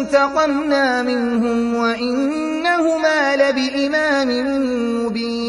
فانتقمنا منهم وإنهما لبإمام مبين.